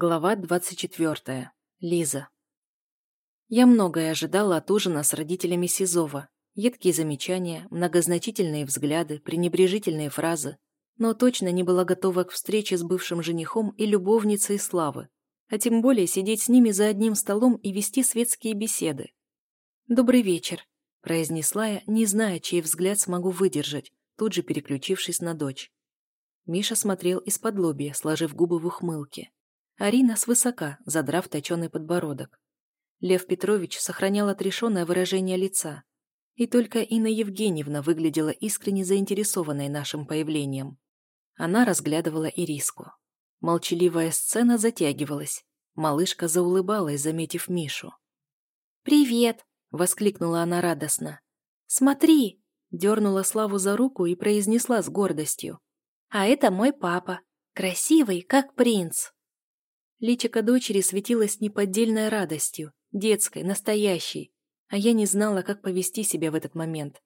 Глава 24. Лиза. Я многое ожидала от ужина с родителями Сизова. Едкие замечания, многозначительные взгляды, пренебрежительные фразы. Но точно не была готова к встрече с бывшим женихом и любовницей Славы. А тем более сидеть с ними за одним столом и вести светские беседы. «Добрый вечер», – произнесла я, не зная, чей взгляд смогу выдержать, тут же переключившись на дочь. Миша смотрел из-под лобья, сложив губы в ухмылке. Арина свысока, задрав точеный подбородок. Лев Петрович сохранял отрешенное выражение лица. И только Инна Евгеньевна выглядела искренне заинтересованной нашим появлением. Она разглядывала Ириску. Молчаливая сцена затягивалась. Малышка заулыбалась, заметив Мишу. «Привет!» — воскликнула она радостно. «Смотри!» — дернула Славу за руку и произнесла с гордостью. «А это мой папа. Красивый, как принц!» Личико дочери светилось неподдельной радостью, детской, настоящей, а я не знала, как повести себя в этот момент.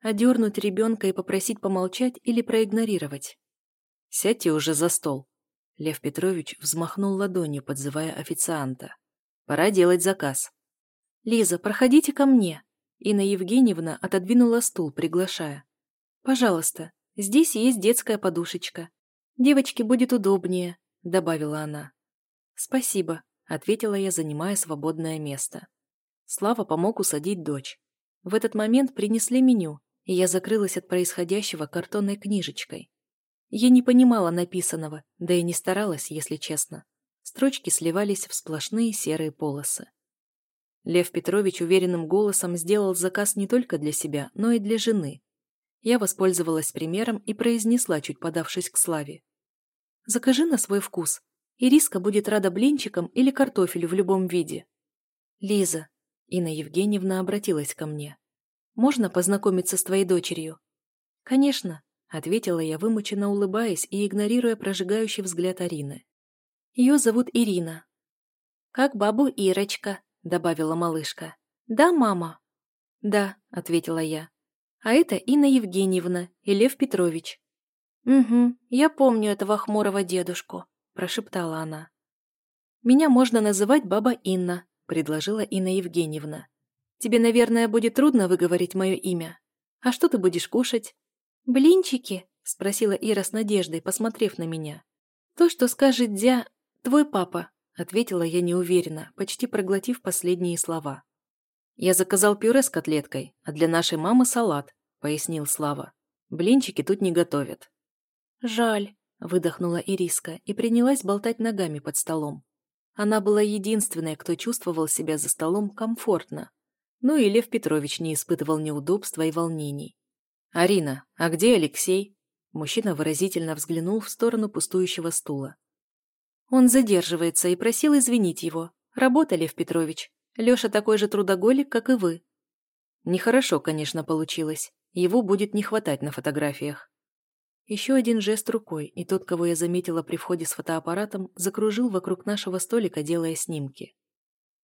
Одернуть ребенка и попросить помолчать или проигнорировать. «Сядьте уже за стол». Лев Петрович взмахнул ладонью, подзывая официанта. «Пора делать заказ». «Лиза, проходите ко мне». Инна Евгеньевна отодвинула стул, приглашая. «Пожалуйста, здесь есть детская подушечка. Девочке будет удобнее», — добавила она. «Спасибо», — ответила я, занимая свободное место. Слава помог усадить дочь. В этот момент принесли меню, и я закрылась от происходящего картонной книжечкой. Я не понимала написанного, да и не старалась, если честно. Строчки сливались в сплошные серые полосы. Лев Петрович уверенным голосом сделал заказ не только для себя, но и для жены. Я воспользовалась примером и произнесла, чуть подавшись к Славе. «Закажи на свой вкус, Ириска будет рада блинчикам или картофелю в любом виде. Лиза, Инна Евгеньевна обратилась ко мне. Можно познакомиться с твоей дочерью? Конечно, ответила я, вымученно улыбаясь и игнорируя прожигающий взгляд Арины. Ее зовут Ирина. Как бабу Ирочка, добавила малышка. Да, мама? Да, ответила я. А это Инна Евгеньевна и Лев Петрович. Угу, я помню этого хмурого дедушку прошептала она. «Меня можно называть баба Инна», — предложила Инна Евгеньевна. «Тебе, наверное, будет трудно выговорить мое имя. А что ты будешь кушать?» «Блинчики?» — спросила Ира с надеждой, посмотрев на меня. «То, что скажет Дя... твой папа», — ответила я неуверенно, почти проглотив последние слова. «Я заказал пюре с котлеткой, а для нашей мамы салат», — пояснил Слава. «Блинчики тут не готовят». «Жаль», Выдохнула Ириска и принялась болтать ногами под столом. Она была единственной, кто чувствовал себя за столом комфортно. Ну и Лев Петрович не испытывал неудобства и волнений. «Арина, а где Алексей?» Мужчина выразительно взглянул в сторону пустующего стула. Он задерживается и просил извинить его. Работа, Лев Петрович. Леша такой же трудоголик, как и вы. Нехорошо, конечно, получилось. Его будет не хватать на фотографиях. Еще один жест рукой, и тот, кого я заметила при входе с фотоаппаратом, закружил вокруг нашего столика, делая снимки.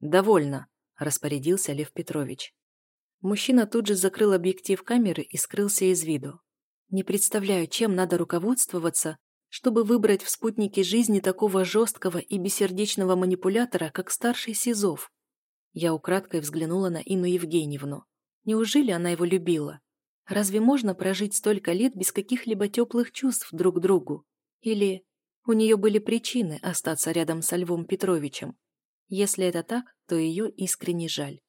«Довольно», – распорядился Лев Петрович. Мужчина тут же закрыл объектив камеры и скрылся из виду. Не представляю, чем надо руководствоваться, чтобы выбрать в спутнике жизни такого жесткого и бессердечного манипулятора, как старший Сизов. Я украдкой взглянула на Инну Евгеньевну. Неужели она его любила? Разве можно прожить столько лет без каких-либо теплых чувств друг к другу? Или у нее были причины остаться рядом со Львом Петровичем? Если это так, то ее искренне жаль.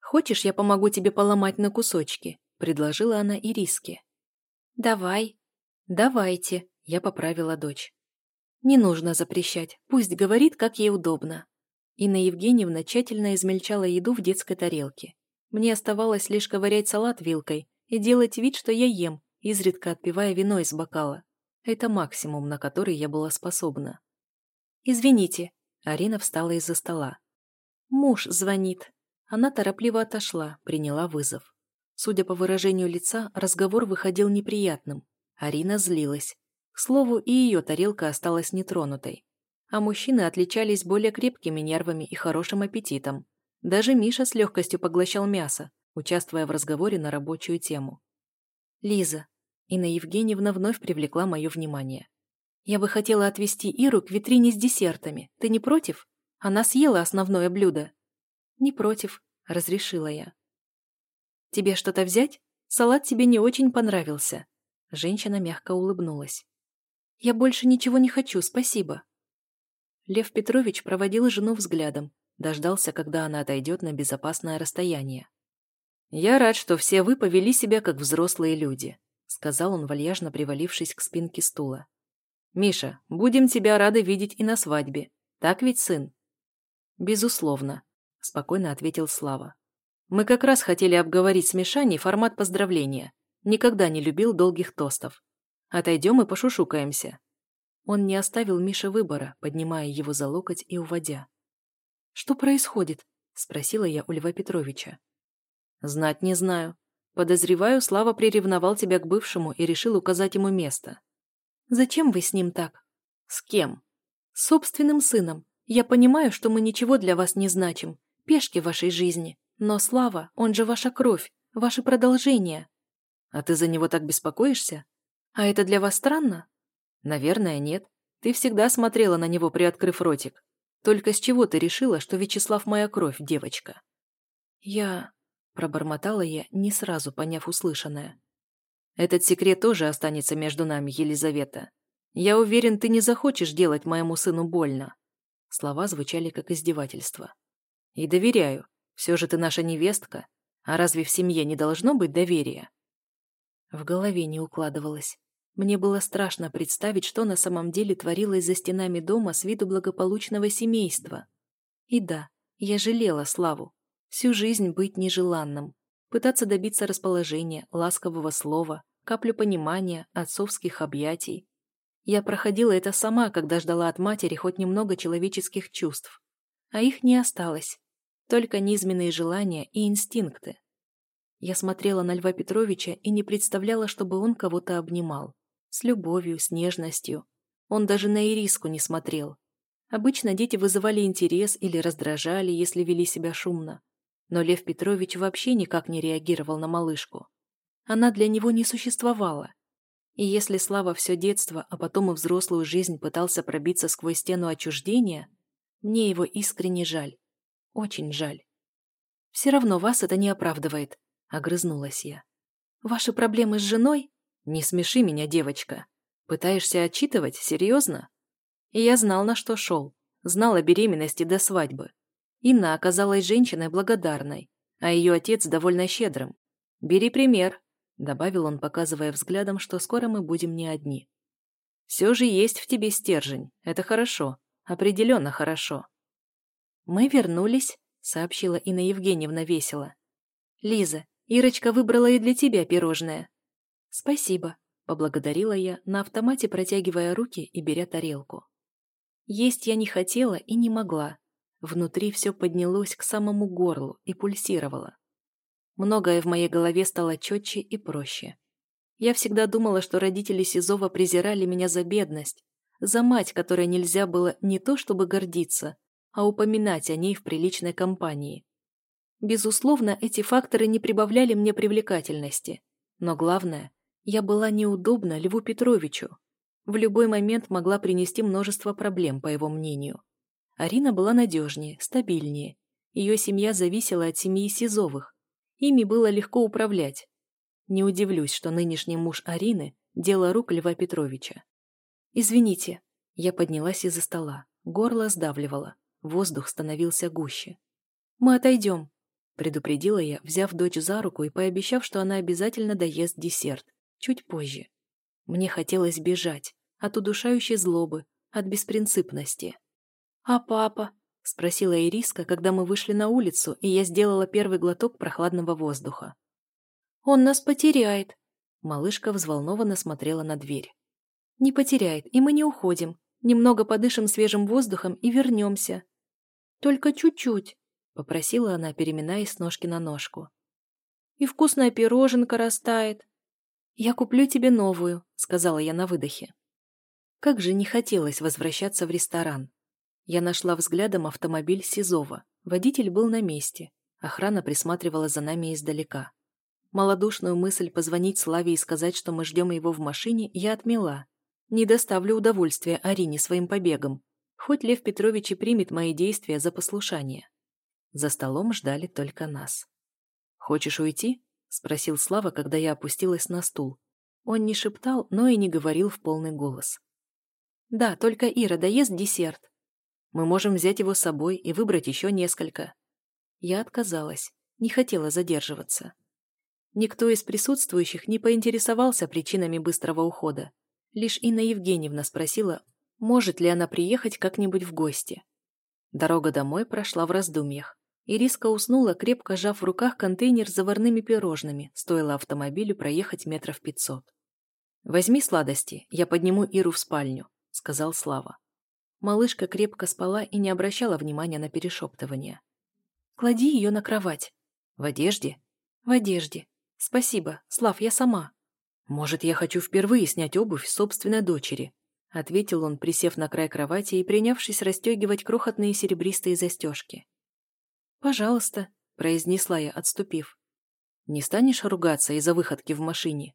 «Хочешь, я помогу тебе поломать на кусочки?» – предложила она Ириске. «Давай». «Давайте», – я поправила дочь. «Не нужно запрещать, пусть говорит, как ей удобно». Инна Евгеньевна тщательно измельчала еду в детской тарелке. Мне оставалось лишь ковырять салат вилкой и делать вид, что я ем, изредка отпивая вино из бокала. Это максимум, на который я была способна. «Извините», — Арина встала из-за стола. «Муж звонит». Она торопливо отошла, приняла вызов. Судя по выражению лица, разговор выходил неприятным. Арина злилась. К слову, и ее тарелка осталась нетронутой. А мужчины отличались более крепкими нервами и хорошим аппетитом. Даже Миша с легкостью поглощал мясо, участвуя в разговоре на рабочую тему. «Лиза». Инна Евгеньевна вновь привлекла мое внимание. Я бы хотела отвезти Иру к витрине с десертами. Ты не против? Она съела основное блюдо. Не против, разрешила я. Тебе что-то взять? Салат тебе не очень понравился. Женщина мягко улыбнулась. Я больше ничего не хочу, спасибо. Лев Петрович проводил жену взглядом, дождался, когда она отойдет на безопасное расстояние. «Я рад, что все вы повели себя как взрослые люди», сказал он, вальяжно привалившись к спинке стула. «Миша, будем тебя рады видеть и на свадьбе. Так ведь, сын?» «Безусловно», — спокойно ответил Слава. «Мы как раз хотели обговорить с Мишаней формат поздравления. Никогда не любил долгих тостов. Отойдем и пошушукаемся». Он не оставил Мише выбора, поднимая его за локоть и уводя. «Что происходит?» — спросила я у Льва Петровича. «Знать не знаю. Подозреваю, Слава приревновал тебя к бывшему и решил указать ему место. Зачем вы с ним так? С кем? С собственным сыном. Я понимаю, что мы ничего для вас не значим, пешки вашей жизни. Но Слава, он же ваша кровь, ваше продолжение. А ты за него так беспокоишься? А это для вас странно? Наверное, нет. Ты всегда смотрела на него, приоткрыв ротик. Только с чего ты решила, что Вячеслав моя кровь, девочка? Я... Пробормотала я, не сразу поняв услышанное. Этот секрет тоже останется между нами, Елизавета. Я уверен, ты не захочешь делать моему сыну больно. Слова звучали как издевательство. И доверяю. Все же ты наша невестка. А разве в семье не должно быть доверия? В голове не укладывалось. Мне было страшно представить, что на самом деле творилось за стенами дома с виду благополучного семейства. И да, я жалела Славу. Всю жизнь быть нежеланным пытаться добиться расположения, ласкового слова, каплю понимания, отцовских объятий. Я проходила это сама, когда ждала от матери хоть немного человеческих чувств. А их не осталось. Только низменные желания и инстинкты. Я смотрела на Льва Петровича и не представляла, чтобы он кого-то обнимал. С любовью, с нежностью. Он даже на Ириску не смотрел. Обычно дети вызывали интерес или раздражали, если вели себя шумно. Но Лев Петрович вообще никак не реагировал на малышку. Она для него не существовала. И если Слава все детство, а потом и взрослую жизнь пытался пробиться сквозь стену отчуждения, мне его искренне жаль. Очень жаль. «Все равно вас это не оправдывает», — огрызнулась я. «Ваши проблемы с женой? Не смеши меня, девочка. Пытаешься отчитывать? Серьезно?» И я знал, на что шел. Знал о беременности до свадьбы. Инна оказалась женщиной благодарной, а ее отец довольно щедрым. «Бери пример», — добавил он, показывая взглядом, что скоро мы будем не одни. «Все же есть в тебе стержень. Это хорошо. Определенно хорошо». «Мы вернулись», — сообщила Инна Евгеньевна весело. «Лиза, Ирочка выбрала и для тебя пирожное». «Спасибо», — поблагодарила я, на автомате протягивая руки и беря тарелку. Есть я не хотела и не могла, Внутри все поднялось к самому горлу и пульсировало. Многое в моей голове стало четче и проще. Я всегда думала, что родители Сизова презирали меня за бедность, за мать, которой нельзя было не то чтобы гордиться, а упоминать о ней в приличной компании. Безусловно, эти факторы не прибавляли мне привлекательности. Но главное, я была неудобна Льву Петровичу. В любой момент могла принести множество проблем, по его мнению. Арина была надежнее, стабильнее. Ее семья зависела от семьи Сизовых. Ими было легко управлять. Не удивлюсь, что нынешний муж Арины – дело рук Льва Петровича. «Извините». Я поднялась из-за стола. Горло сдавливало. Воздух становился гуще. «Мы отойдем», – предупредила я, взяв дочь за руку и пообещав, что она обязательно доест десерт. Чуть позже. Мне хотелось бежать. От удушающей злобы, от беспринципности. «А папа?» — спросила Ириска, когда мы вышли на улицу, и я сделала первый глоток прохладного воздуха. «Он нас потеряет!» Малышка взволнованно смотрела на дверь. «Не потеряет, и мы не уходим. Немного подышим свежим воздухом и вернемся». «Только чуть-чуть», — попросила она, переминаясь с ножки на ножку. «И вкусная пироженка растает». «Я куплю тебе новую», — сказала я на выдохе. Как же не хотелось возвращаться в ресторан. Я нашла взглядом автомобиль Сизова. Водитель был на месте. Охрана присматривала за нами издалека. Малодушную мысль позвонить Славе и сказать, что мы ждем его в машине, я отмела. Не доставлю удовольствия Арине своим побегом, хоть Лев Петрович и примет мои действия за послушание. За столом ждали только нас. «Хочешь уйти?» — спросил Слава, когда я опустилась на стул. Он не шептал, но и не говорил в полный голос. «Да, только Ира доест десерт. Мы можем взять его с собой и выбрать еще несколько». Я отказалась, не хотела задерживаться. Никто из присутствующих не поинтересовался причинами быстрого ухода. Лишь Инна Евгеньевна спросила, может ли она приехать как-нибудь в гости. Дорога домой прошла в раздумьях. Ириска уснула, крепко сжав в руках контейнер с заварными пирожными, стоило автомобилю проехать метров пятьсот. «Возьми сладости, я подниму Иру в спальню», — сказал Слава. Малышка крепко спала и не обращала внимания на перешептывание. «Клади ее на кровать». «В одежде?» «В одежде. Спасибо, Слав, я сама». «Может, я хочу впервые снять обувь собственной дочери», — ответил он, присев на край кровати и принявшись расстегивать крохотные серебристые застежки. «Пожалуйста», — произнесла я, отступив. «Не станешь ругаться из-за выходки в машине?»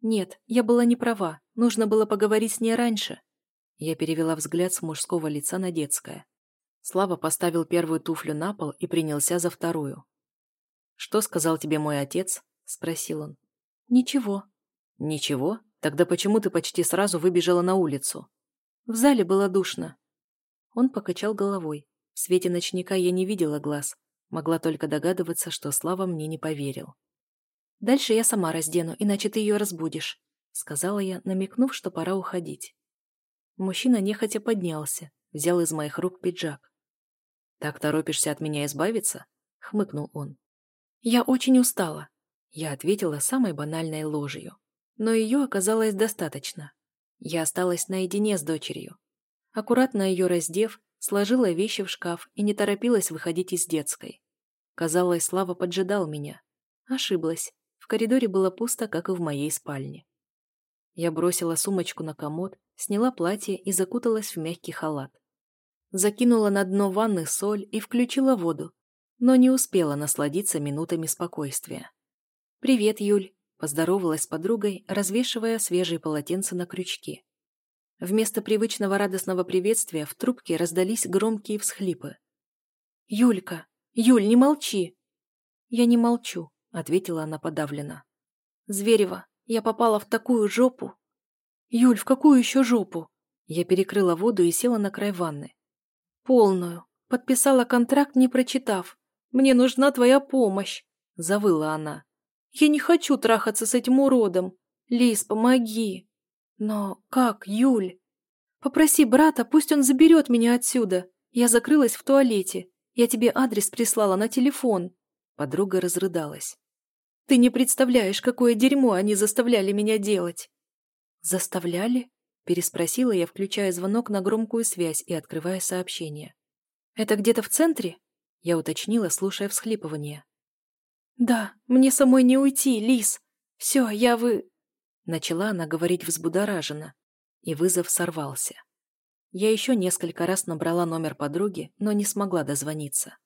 «Нет, я была не права. Нужно было поговорить с ней раньше». Я перевела взгляд с мужского лица на детское. Слава поставил первую туфлю на пол и принялся за вторую. «Что сказал тебе мой отец?» — спросил он. «Ничего». «Ничего? Тогда почему ты почти сразу выбежала на улицу?» «В зале было душно». Он покачал головой. В свете ночника я не видела глаз, могла только догадываться, что Слава мне не поверил. «Дальше я сама раздену, иначе ты ее разбудишь», — сказала я, намекнув, что пора уходить. Мужчина нехотя поднялся, взял из моих рук пиджак. «Так торопишься от меня избавиться?» — хмыкнул он. «Я очень устала», — я ответила самой банальной ложью. Но ее оказалось достаточно. Я осталась наедине с дочерью. Аккуратно ее раздев, сложила вещи в шкаф и не торопилась выходить из детской. Казалось, Слава поджидал меня. Ошиблась. В коридоре было пусто, как и в моей спальне. Я бросила сумочку на комод, сняла платье и закуталась в мягкий халат. Закинула на дно ванны соль и включила воду, но не успела насладиться минутами спокойствия. «Привет, Юль», – поздоровалась с подругой, развешивая свежие полотенца на крючке. Вместо привычного радостного приветствия в трубке раздались громкие всхлипы. «Юлька! Юль, не молчи!» «Я не молчу», — ответила она подавленно. «Зверева, я попала в такую жопу!» «Юль, в какую еще жопу?» Я перекрыла воду и села на край ванны. «Полную. Подписала контракт, не прочитав. Мне нужна твоя помощь!» — завыла она. «Я не хочу трахаться с этим уродом. Лис, помоги!» Но как, Юль? Попроси брата, пусть он заберет меня отсюда. Я закрылась в туалете. Я тебе адрес прислала на телефон. Подруга разрыдалась. Ты не представляешь, какое дерьмо они заставляли меня делать. Заставляли? Переспросила я, включая звонок на громкую связь и открывая сообщение. Это где-то в центре? Я уточнила, слушая всхлипывание. Да, мне самой не уйти, Лис. Все, я вы... Начала она говорить взбудораженно, и вызов сорвался. Я еще несколько раз набрала номер подруги, но не смогла дозвониться.